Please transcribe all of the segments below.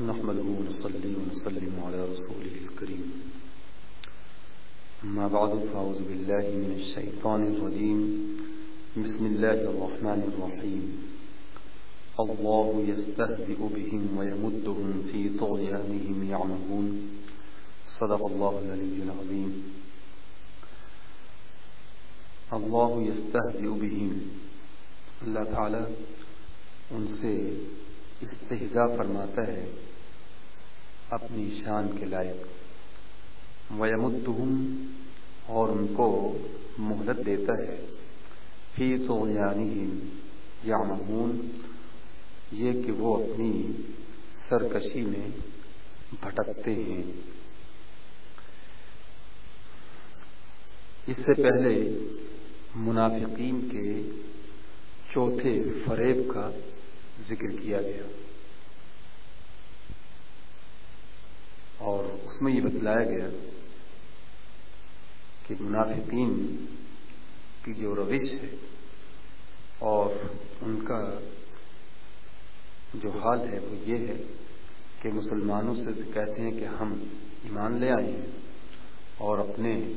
نحمده ونصلي ونسلم على رسوله الكريم. ما بعد، فأعوذ بالله من الشيطان الرجيم. بسم الله الرحمن الرحيم. الله يستهزئ بهم ويمدهم في طغيانهم يعمهون. صدق الله العلي العظيم. الله يستهزئ بهم. اللہ تعالی ان سے استحضا فرماتا ہے اپنی شان کے لائق۔ ویمدہم اور ان کو مہلت دیتا ہے۔ فی تو یعنی یامون یہ کہ وہ اپنی سرکشی میں بھٹکتے ہیں۔ اس سے پہلے منافقین کے چوتھے فریب کا ذکر کیا گیا۔ اور اس میں یہ بتلایا گیا کہ منافقین کی جو روش ہے اور ان کا جو حال ہے وہ یہ ہے کہ مسلمانوں سے کہتے ہیں کہ ہم ایمان لے آئے ہیں اور اپنے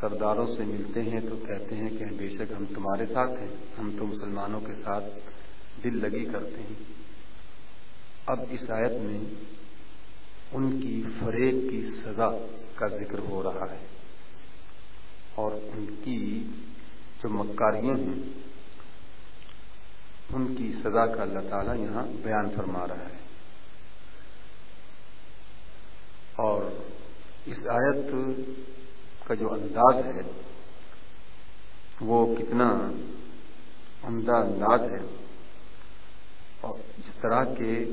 سرداروں سے ملتے ہیں تو کہتے ہیں کہ بے شک ہم تمہارے ساتھ ہیں، ہم تو مسلمانوں کے ساتھ دل لگی کرتے ہیں۔ اب اس آیت میں ان کی فریب کی سزا کا ذکر ہو رہا ہے اور ان کی جو مکاریاں ہیں، ان کی سزا کا اللہ تعالیٰ یہاں بیان فرما رہا ہے۔ اور اس آیت کا جو انداز ہے، وہ کتنا عمدہ انداز ہے۔ اور اس طرح کے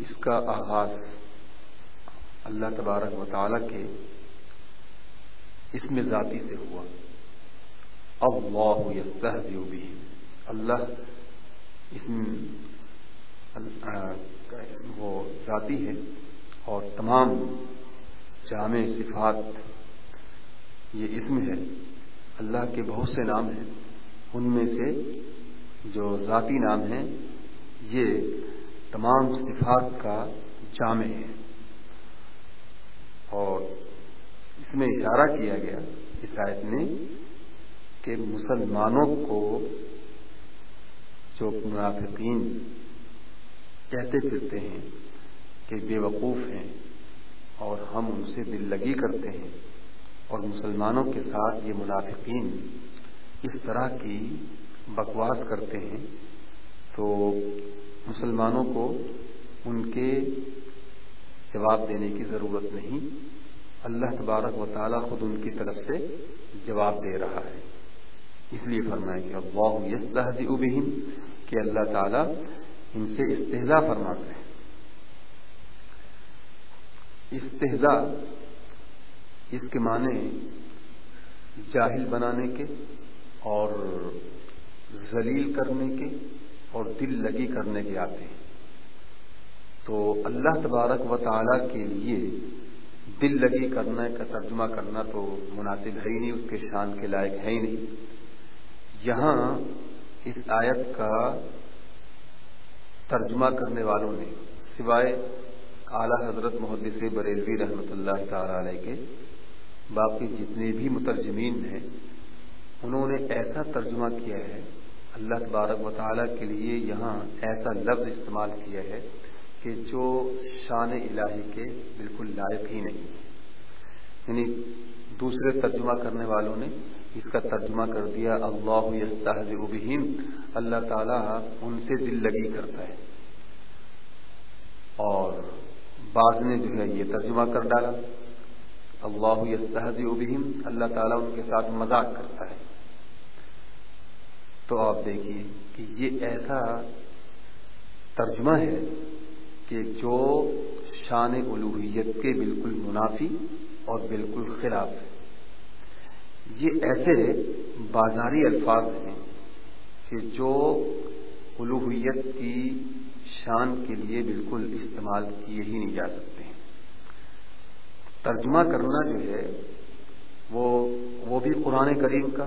اس کا آغاز اللہ تبارک و تعالی کے اس میں ذاتی سے ہوا۔ اب یستہزئ بھی اللہ اس وہ ذاتی ہے اور تمام جامع صفات یہ اسم ہے۔ اللہ کے بہت سے نام ہیں۔ ان میں سے جو ذاتی نام ہیں، یہ تمام صفات کا جامع ہے۔ اور اس میں اشارہ کیا گیا اس آیت میں کہ مسلمانوں کو جو منافقین کہتے پھرتے ہیں کہ بے وقوف ہیں اور ہم ان سے دل لگی کرتے ہیں اور مسلمانوں کے ساتھ یہ منافقین اس طرح کی بکواس کرتے ہیں، تو مسلمانوں کو ان کے جواب دینے کی ضرورت نہیں۔ اللہ تبارک و تعالیٰ خود ان کی طرف سے جواب دے رہا ہے۔ اس لیے فرمائے کہ اللہ یس کہ اللہ تعالیٰ ان سے استحضا فرماتے ہیں۔ استحضا اس کے معنی جاہل بنانے کے اور ذلیل کرنے کے اور دل لگی کرنے کے آتے ہیں۔ تو اللہ تبارک و تعالی کے لیے دل لگی کرنے کا ترجمہ کرنا تو مناسب ہے ہی نہیں، اس کے شان کے لائق ہے ہی نہیں۔ یہاں اس آیت کا ترجمہ کرنے والوں نے، سوائے اعلیٰ حضرت محدث بریلوی رحمۃ اللہ تعالی علیہ کے، باقی جتنے بھی مترجمین ہیں، انہوں نے ایسا ترجمہ کیا ہے اللہ تبارک و تعالیٰ کے لیے یہاں ایسا لفظ استعمال کیا ہے کہ جو شان الہی کے بالکل لائق ہی نہیں یعنی دوسرے ترجمہ کرنے والوں نے اس کا ترجمہ کر دیا، اللہ بہم اللہ تعالیٰ ان سے دل لگی کرتا ہے۔ اور بعض نے جو ہے یہ ترجمہ کر ڈالا، اللہ بہم اللہ تعالیٰ ان کے ساتھ مذاق کرتا ہے۔ تو آپ دیکھیے کہ یہ ایسا ترجمہ ہے کہ جو شان الوحیت کے بالکل منافی اور بالکل خلاف ہے۔ یہ ایسے بازاری الفاظ ہیں کہ جو الوحیت کی شان کے لیے بالکل استعمال کیے ہی نہیں جا سکتے ہیں۔ ترجمہ کرنا جو ہے وہ وہ بھی قرآن کریم کا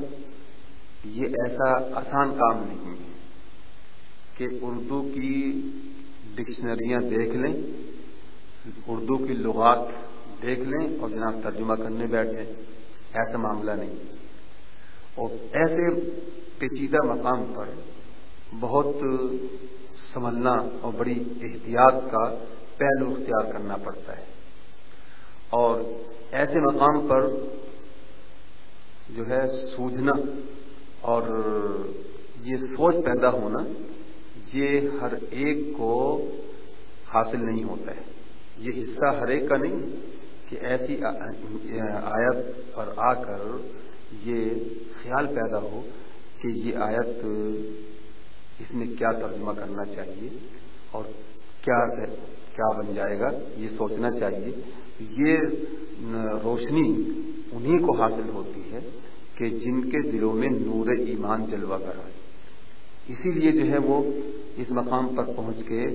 یہ ایسا آسان کام نہیں ہے کہ اردو کی ڈکشنریاں دیکھ لیں، اردو کی لغات دیکھ لیں اور جناب ترجمہ کرنے بیٹھ جائیں، ایسا معاملہ نہیں اور ایسے پیچیدہ مقام پر بہت سنبھلنا اور بڑی احتیاط کا پہلو اختیار کرنا پڑتا ہے۔ اور ایسے مقام پر جو ہے سوجھنا اور یہ سوچ پیدا ہونا یہ ہر ایک کو حاصل نہیں ہوتا ہے۔ یہ حصہ ہر ایک کا نہیں، کہ ایسی آیت پر آ کر یہ خیال پیدا ہو کہ یہ آیت اس میں کیا ترجمہ کرنا چاہیے اور کیا کیا بن جائے گا، یہ سوچنا چاہیے۔ یہ روشنی انہی کو حاصل ہوتی ہے کہ جن کے دلوں میں نور ایمان جلوہ کرا اسی لیے جو ہے وہ اس مقام پر پہنچ کے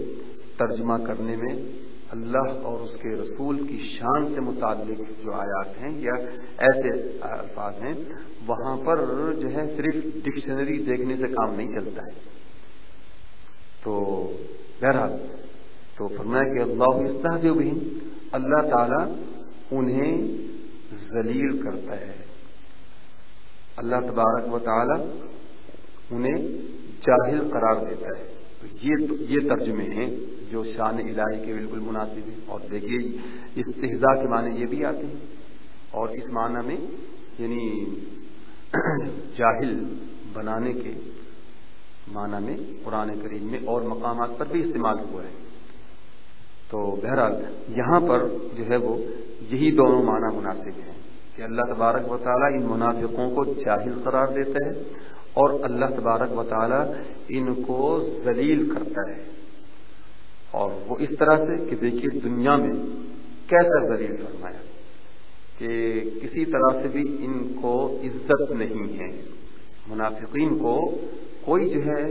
ترجمہ کرنے میں اللہ اور اس کے رسول کی شان سے متعلق جو آیات ہیں یا ایسے الفاظ ہیں، وہاں پر جو ہے صرف ڈکشنری دیکھنے سے کام نہیں چلتا ہے۔ تو بہرحال، تو فرمایا کہ اللہ استحض بھی اللہ تعالی انہیں ذلیل کرتا ہے۔ اللہ تبارک و تعالی انہیں جاہل قرار دیتا ہے۔ تو یہ یہ ترجمے ہیں جو شان الہی کے بالکل مناسب ہیں۔ اور دیکھیے، استحضاء کے معنی یہ بھی آتے ہیں۔ اور اس معنی میں یعنی جاہل بنانے کے معنی میں قرآن کریم میں اور مقامات پر بھی استعمال ہوا ہے۔ تو بہرحال، یہاں پر جو ہے وہ یہی دونوں معنی مناسب ہیں۔ کہ اللہ تبارک و تعالیٰ ان منافقوں کو جاہل قرار دیتا ہے اور اللہ تبارک و تعالیٰ ان کو ذلیل کرتا ہے۔ اور وہ اس طرح سے کہ دیکھیے دنیا میں کیسا ذلیل فرمایا کہ کسی طرح سے بھی ان کو عزت نہیں ہے۔ منافقین کو کوئی جو ہے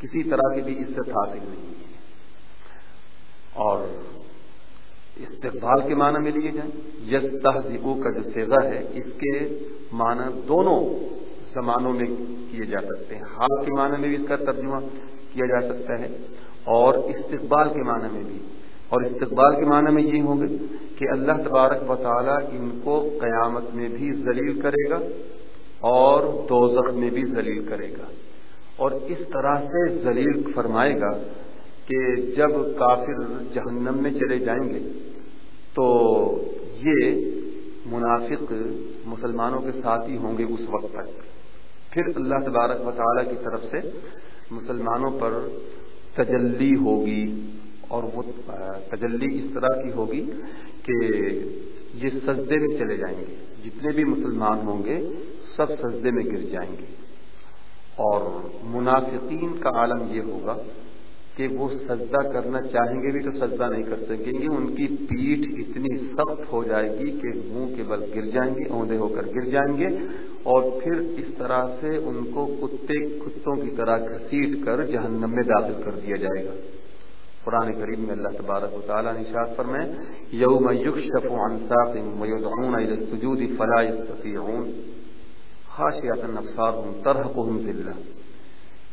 کسی طرح کی بھی عزت حاصل نہیں ہے۔ اور استقبال کے معنی میں لیے جائیں۔ یس تہذیبوں کا جو سیگا ہے، اس کے معنی دونوں زمانوں میں کیے جا سکتے ہیں۔ حال کے معنی میں بھی اس کا ترجمہ کیا جا سکتا ہے اور استقبال کے معنی میں بھی۔ اور استقبال کے معنی میں یہ ہوں گے کہ اللہ تبارک و تعالیٰ ان کو قیامت میں بھی ذلیل کرے گا اور دوزخ میں بھی ذلیل کرے گا۔ اور اس طرح سے ذلیل فرمائے گا کہ جب کافر جہنم میں چلے جائیں گے تو یہ منافق مسلمانوں کے ساتھ ہی ہوں گے اس وقت تک۔ پھر اللہ تبارک و تعالیٰ کی طرف سے مسلمانوں پر تجلی ہوگی اور وہ، تجلی اس طرح کی ہوگی کہ یہ سجدے میں چلے جائیں گے۔ جتنے بھی مسلمان ہوں گے، سب سجدے میں گر جائیں گے۔ اور منافقین کا عالم یہ ہوگا کہ وہ سجدہ کرنا چاہیں گے بھی تو سجدہ نہیں کر سکیں گے، ان کی پیٹھ اتنی سخت ہو جائے گی کہ منہ کے بل گر جائیں گے اونھے ہو کر گر جائیں گے۔ اور پھر اس طرح سے ان کو کتے، کتوں کی طرح گھسیٹ کر جہنم میں داخل کر دیا جائے گا۔ قرآن کریم میں اللہ تبارک و تعالیٰ نے شاد پر میں یوم یکشف عن ساق ویدعون الى السجود فلا يستطيعون خاشعة ابصارهم ترهقهم ذلہ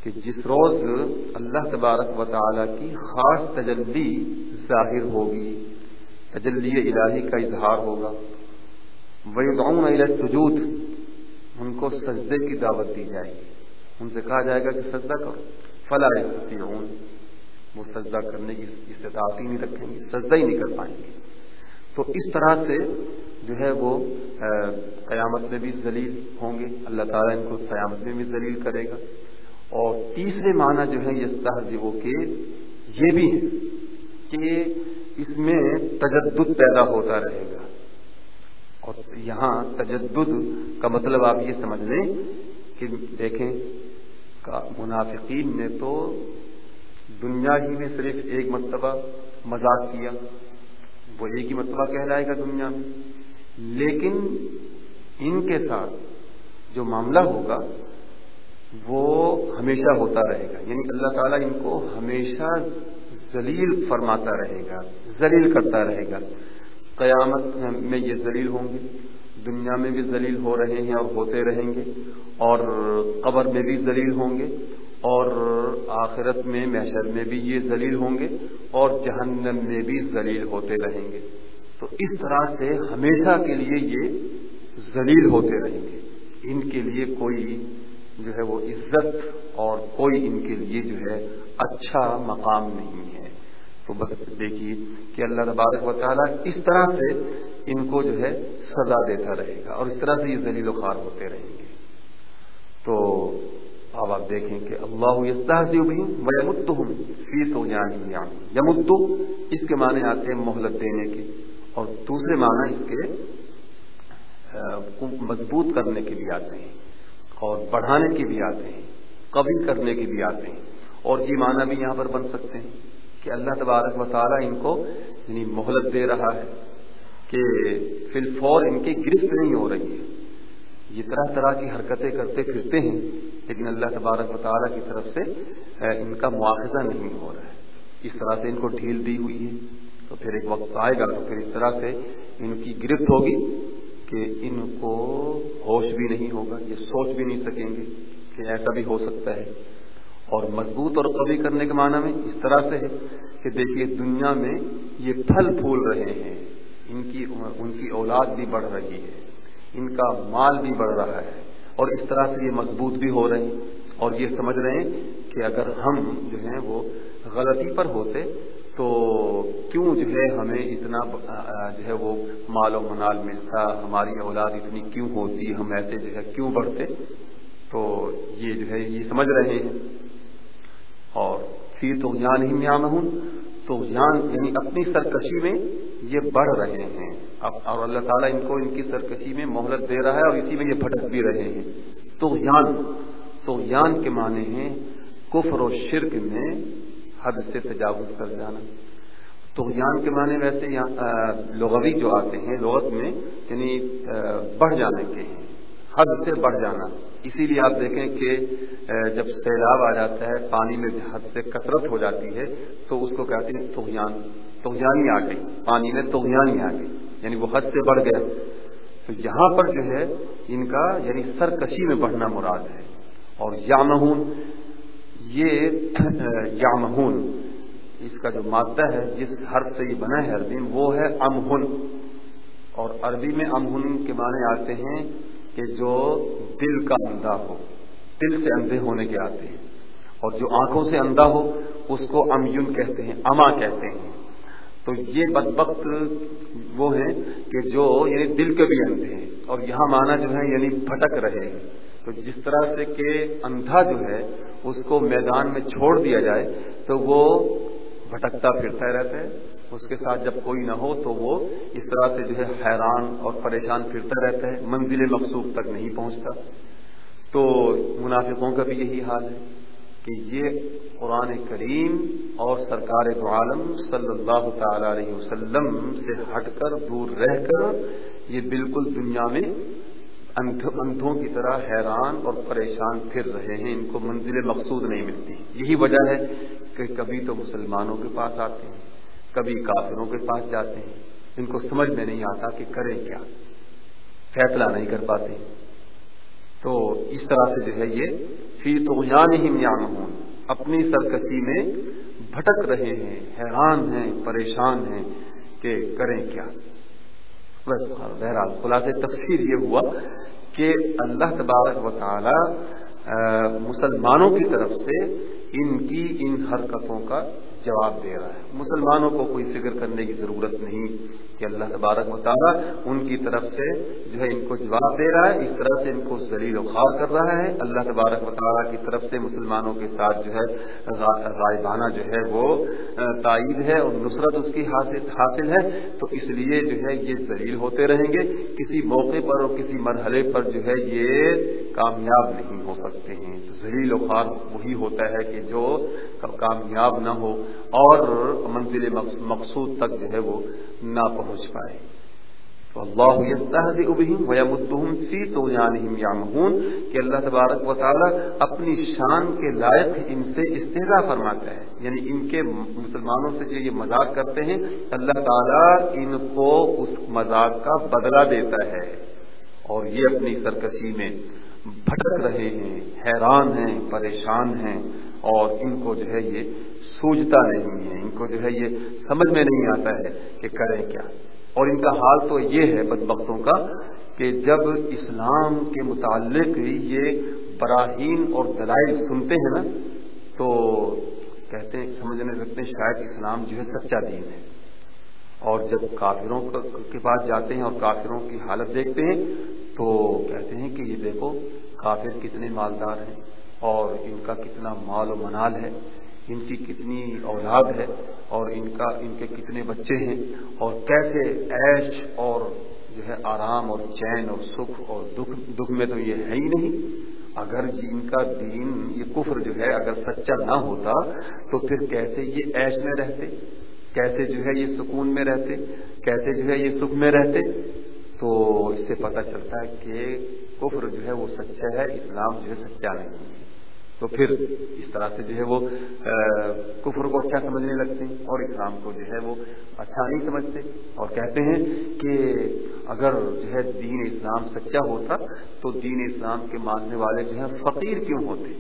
کہ جس روز اللہ تبارک و تعالی کی خاص تجلی ظاہر ہوگی، تجلی الہی کا اظہار ہوگا۔ ویدعون الى السجود، ان کو سجدے کی دعوت دی جائے گی۔ ان سے کہا جائے گا کہ سجدہ کرو۔ فلا یستطیعون وہ سجدہ کرنے کی استطاعت ہی نہیں رکھیں گے، سجدہ ہی نہیں کر پائیں گے۔ تو اس طرح سے جو ہے وہ قیامت میں بھی ذلیل ہوں گے۔ اللہ تعالیٰ ان کو قیامت میں بھی ذلیل کرے گا۔ اور تیسرے معنی جو ہے یہ تہذیبوں کے، یہ بھی ہے کہ اس میں تجدد پیدا ہوتا رہے گا۔ اور یہاں تجدد کا مطلب آپ یہ سمجھ لیں کہ دیکھیں منافقین نے تو دنیا ہی میں صرف ایک مرتبہ مذاق کیا، وہ ایک ہی مرتبہ کہلائے گا دنیا میں۔ لیکن ان کے ساتھ جو معاملہ ہوگا وہ ہمیشہ ہوتا رہے گا۔ یعنی اللہ تعالیٰ ان کو ہمیشہ ذلیل فرماتا رہے گا، ذلیل کرتا رہے گا۔ قیامت میں یہ ذلیل ہوں گے، دنیا میں بھی ذلیل ہو رہے ہیں اور ہوتے رہیں گے، اور قبر میں بھی ذلیل ہوں گے، اور آخرت میں، محشر میں بھی یہ ذلیل ہوں گے، اور جہنم میں بھی ذلیل ہوتے رہیں گے۔ تو اس طرح سے ہمیشہ کے لیے یہ ذلیل ہوتے رہیں گے۔ ان کے لیے کوئی جو ہے وہ عزت اور کوئی ان کے لیے جو ہے اچھا مقام نہیں ہے۔ تو بس دیکھیے کہ اللہ تبارک و تعالیٰ اس طرح سے ان کو جو ہے سزا دیتا رہے گا اور اس طرح سے یہ ذلیل و خوار ہوتے رہیں گے۔ تو اب آپ دیکھیں کہ اللہ یمد ہوں فی تو یعنی یمدو اس کے معنی آتے ہیں مہلت دینے کے اور دوسرے معنی اس کے مضبوط کرنے کے بھی آتے ہیں۔ اور بڑھانے کے بھی آتے ہیں کبھی کرنے کے بھی آتے ہیں۔ اور یہ معنی بھی یہاں پر بن سکتے ہیں کہ اللہ تبارک و تعالیٰ ان کو یعنی مہلت دے رہا ہے کہ فی الفور ان کی گرفت نہیں ہو رہی ہے۔ یہ طرح طرح کی حرکتیں کرتے پھرتے ہیں، لیکن اللہ تبارک و تعالیٰ کی طرف سے ان کا مواخذہ نہیں ہو رہا ہے۔ اس طرح سے ان کو ڈھیل دی ہوئی ہے۔ تو پھر ایک وقت آئے گا تو پھر اس طرح سے ان کی گرفت ہوگی۔ کہ ان کو ہوش بھی نہیں ہوگا، یہ سوچ بھی نہیں سکیں گے کہ ایسا بھی ہو سکتا ہے۔ اور مضبوط اور قوی کرنے کے معنی میں اس طرح سے ہے کہ دیکھیے، دنیا میں یہ پھل پھول رہے ہیں۔ ان کی ان کی اولاد بھی بڑھ رہی ہے، ان کا مال بھی بڑھ رہا ہے۔ اور اس طرح سے یہ مضبوط بھی ہو رہے ہیں۔ اور یہ سمجھ رہے ہیں کہ اگر ہم جو ہیں وہ غلطی پر ہوتے تو کیوں جو ہے ہمیں اتنا جو ہے وہ مال و منال ملتا؟ ہماری اولاد اتنی کیوں ہوتی؟ ہم ایسے جو ہے کیوں بڑھتے؟ تو یہ جو ہے یہ سمجھ رہے ہیں۔ اور پھر تو جان ہی میں ہوں۔ تو جان یعنی اپنی سرکشی میں یہ بڑھ رہے ہیں۔ اور اللہ تعالیٰ ان کو ان کی سرکشی میں مہلت دے رہا ہے اور اسی میں یہ بھٹک بھی رہے ہیں۔ تو جان تو جان کے معنی ہیں کفر و شرک میں حد سے تجاوز کر جانا۔ تو یان کے معنی ویسے لغوی جو آتے ہیں، لغت میں یعنی بڑھ جانے کے ہیں۔ حد سے بڑھ جانا۔ اسی لیے آپ دیکھیں کہ جب سیلاب آ جاتا ہے، پانی میں حد سے کثرت ہو جاتی ہے، تو اس کو کہتے ہیں توہیان توہیانی آ گئی۔ پانی میں توہیانی آ گئی۔ یعنی وہ حد سے بڑھ گیا۔ تو یہاں پر جو ہے، ان کا یعنی سرکشی میں بڑھنا مراد ہے۔ اور یامہون یہ یامہن اس کا جو مادہ ہے، جس حرف سے یہ بنا ہے عربی میں، وہ ہے امہن۔ اور عربی میں امہن کے معنی آتے ہیں کہ جو دل کا اندھا ہو، دل سے اندھے ہونے کے آتے ہیں۔ اور جو آنکھوں سے اندھا ہو، اس کو امیون کہتے ہیں، اما کہتے ہیں۔ تو یہ بدبخت وہ ہیں کہ جو یعنی دل کے بھی اندھے ہیں۔ اور یہاں مانا جو ہے یعنی بھٹک رہے ہیں۔ تو جس طرح سے کہ اندھا جو ہے، اس کو میدان میں چھوڑ دیا جائے، تو وہ بھٹکتا پھرتا رہتا ہے۔ اس کے ساتھ جب کوئی نہ ہو، تو وہ اس طرح سے جو ہے حیران اور پریشان پھرتا رہتا ہے، منزل مقصود تک نہیں پہنچتا۔ تو منافقوں کا بھی یہی حال ہے کہ یہ قرآن کریم اور سرکار دو عالم صلی اللہ تعالی علیہ وسلم سے ہٹ کر، دور رہ کر، یہ بالکل دنیا میں اندھوں کی طرح حیران اور پریشان پھر رہے ہیں۔ ان کو منزل مقصود نہیں ملتی۔ یہی وجہ ہے کہ کبھی تو مسلمانوں کے پاس آتے ہیں، کبھی کافروں کے پاس جاتے ہیں۔ ان کو سمجھ میں نہیں آتا کہ کریں کیا۔ فیصلہ نہیں کر پاتے۔ تو اس طرح سے جو ہے یہ فی تو ہی میام ہوں اپنی سرکشی میں بھٹک رہے ہیں، حیران ہیں، پریشان ہیں کہ کریں کیا۔ بس بہرحال خلاص تفسیر یہ ہوا کہ اللہ تبارک و تعالی مسلمانوں کی طرف سے ان کی ان حرکتوں کا جواب دے رہا ہے۔ مسلمانوں کو کوئی فکر کرنے کی ضرورت نہیں۔ کہ اللہ تبارک و تعالیٰ ان کی طرف سے جو ہے ان کو جواب دے رہا ہے، اس طرح سے ان کو ذلیل و خوار کر رہا ہے۔ اللہ تبارک و تعالیٰ کی طرف سے مسلمانوں کے ساتھ جو ہے غائبانہ جو ہے، وہ تائید ہے اور نصرت اس کی حاصل ہے۔ تو اس لیے جو ہے، یہ ذلیل ہوتے رہیں گے۔ کسی موقع پر اور کسی مرحلے پر جو ہے، یہ کامیاب نہیں ہو سکتے ہیں۔ تو ذلیل و خوار وہی ہوتا ہے کہ جو کامیاب نہ ہو اور منزل مقصود تک جو ہے، وہ نہ پہنچ پائے۔ تو اللہ ویمدہم فی طغیانہم یعمہون، کہ اللہ تبارک و تعالی اپنی شان کے لائق ان سے استحضاء فرماتا ہے۔ یعنی ان کے مسلمانوں سے جو یہ مذاق کرتے ہیں، اللہ تعالی ان کو اس مذاق کا بدلہ دیتا ہے۔ اور یہ اپنی سرکشی میں بھٹک رہے ہیں، حیران ہیں، پریشان ہیں۔ اور ان کو جو ہے یہ سوجتا نہیں ہے، ان کو جو ہے یہ سمجھ میں نہیں آتا ہے کہ کریں کیا۔ اور ان کا حال تو یہ ہے بدبختوں کا کہ جب اسلام کے متعلق یہ براہین اور دلائل سنتے ہیں نا، تو کہتے ہیں، سمجھنے لگتے ہیں شاید اسلام جو ہے سچا دین ہے۔ اور جب کافروں کے پاس جاتے ہیں اور کافروں کی حالت دیکھتے ہیں، تو کہتے ہیں کہ یہ دیکھو، کافر کتنے مالدار ہیں۔ اور ان کا کتنا مال و منال ہے، ان کی کتنی اولاد ہے اور ان کا، ان کے کتنے بچے ہیں اور کیسے عیش اور جو ہے آرام اور چین اور سکھ اور دکھ دکھ میں تو یہ ہے ہی نہیں۔ اگر جی، ان کا دین، یہ کفر جو ہے اگر سچا نہ ہوتا تو پھر کیسے یہ عیش میں رہتے؟ کیسے جو ہے یہ سکون میں رہتے؟ کیسے جو ہے یہ سکھ میں رہتے؟ تو اس سے پتہ چلتا ہے کہ کفر جو ہے وہ سچا ہے، اسلام جو ہے سچا نہیں ہے۔ تو پھر اس طرح سے جو ہے وہ کفر کو اچھا سمجھنے لگتے ہیں اور اسلام کو جو ہے وہ اچھا نہیں سمجھتے اور کہتے ہیں کہ اگر جو ہے دین اسلام سچا ہوتا تو دین اسلام کے ماننے والے جو ہے فقیر کیوں ہوتے؟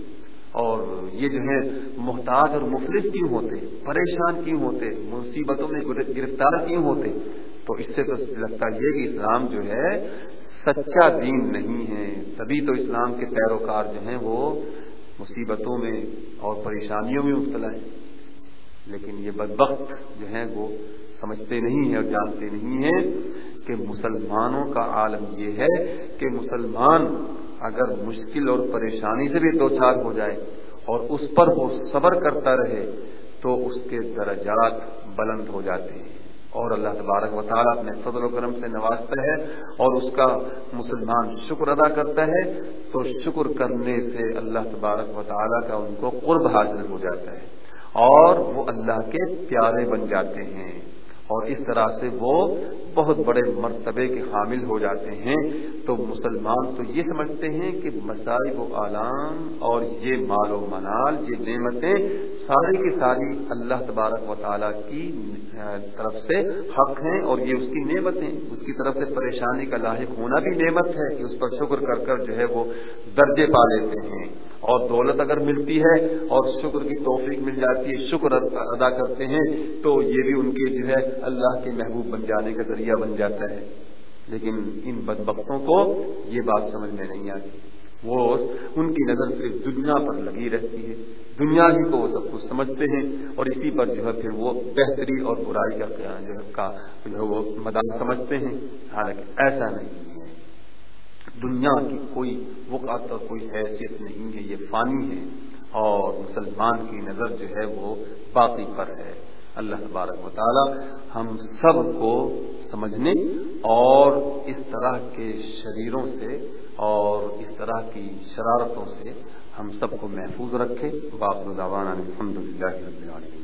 اور یہ جو ہے محتاج اور مفلس کیوں ہوتے؟ پریشان کیوں ہوتے؟ مصیبتوں میں گرفتار کیوں ہوتے؟ تو اس سے تو لگتا یہ کہ اسلام جو ہے سچا دین نہیں ہے، تبھی تو اسلام کے پیروکار جو ہیں وہ مصیبتوں میں اور پریشانیوں میں مبتلا ہے۔ لیکن یہ بدبخت جو ہے وہ سمجھتے نہیں ہیں اور جانتے نہیں ہیں کہ مسلمانوں کا عالم یہ ہے کہ مسلمان اگر مشکل اور پریشانی سے بھی دو چار ہو جائے اور اس پر وہ صبر کرتا رہے تو اس کے درجات بلند ہو جاتے ہیں۔ اور اللہ تبارک و تعالیٰ اپنے فضل و کرم سے نوازتا ہے اور اس کا مسلمان شکر ادا کرتا ہے، تو شکر کرنے سے اللہ تبارک و تعالیٰ کا ان کو قرب حاصل ہو جاتا ہے اور وہ اللہ کے پیارے بن جاتے ہیں۔ اور اس طرح سے وہ بہت بڑے مرتبے کے حامل ہو جاتے ہیں۔ تو مسلمان تو یہ سمجھتے ہیں کہ مسائب و عالم اور یہ مال و منال، یہ نعمتیں ساری کی ساری اللہ تبارک و تعالیٰ کی طرف سے حق ہیں اور یہ اس کی نعمت ہیں اس کی طرف سے پریشانی کا لاحق ہونا بھی نعمت ہے کہ اس پر شکر کر کر جو ہے وہ درجے پا لیتے ہیں۔ اور دولت اگر ملتی ہے اور شکر کی توفیق مل جاتی ہے، شکر ادا کرتے ہیں، تو یہ بھی ان کے جو ہے اللہ کے محبوب بن جانے کا ذریعہ بن جاتا ہے۔ لیکن ان بدبختوں کو یہ بات سمجھ میں نہیں آتی۔ وہ ان کی نظر صرف دنیا پر لگی رہتی ہے۔ دنیا ہی کو وہ سب کچھ سمجھتے ہیں اور اسی پر جو ہے پھر وہ بہتری اور برائی کا جو ہے کا جو ہے وہ مدان سمجھتے ہیں۔ حالانکہ ایسا نہیں ہے۔ دنیا کی کوئی وقت اور کوئی حیثیت نہیں ہے۔ یہ فانی ہے اور مسلمان کی نظر جو ہے وہ باقی پر ہے۔ اللہ تبارک و تعالی ہم سب کو سمجھنے اور اس طرح کے شریروں سے اور اس طرح کی شرارتوں سے ہم سب کو محفوظ رکھے۔ باپ الحمد للہ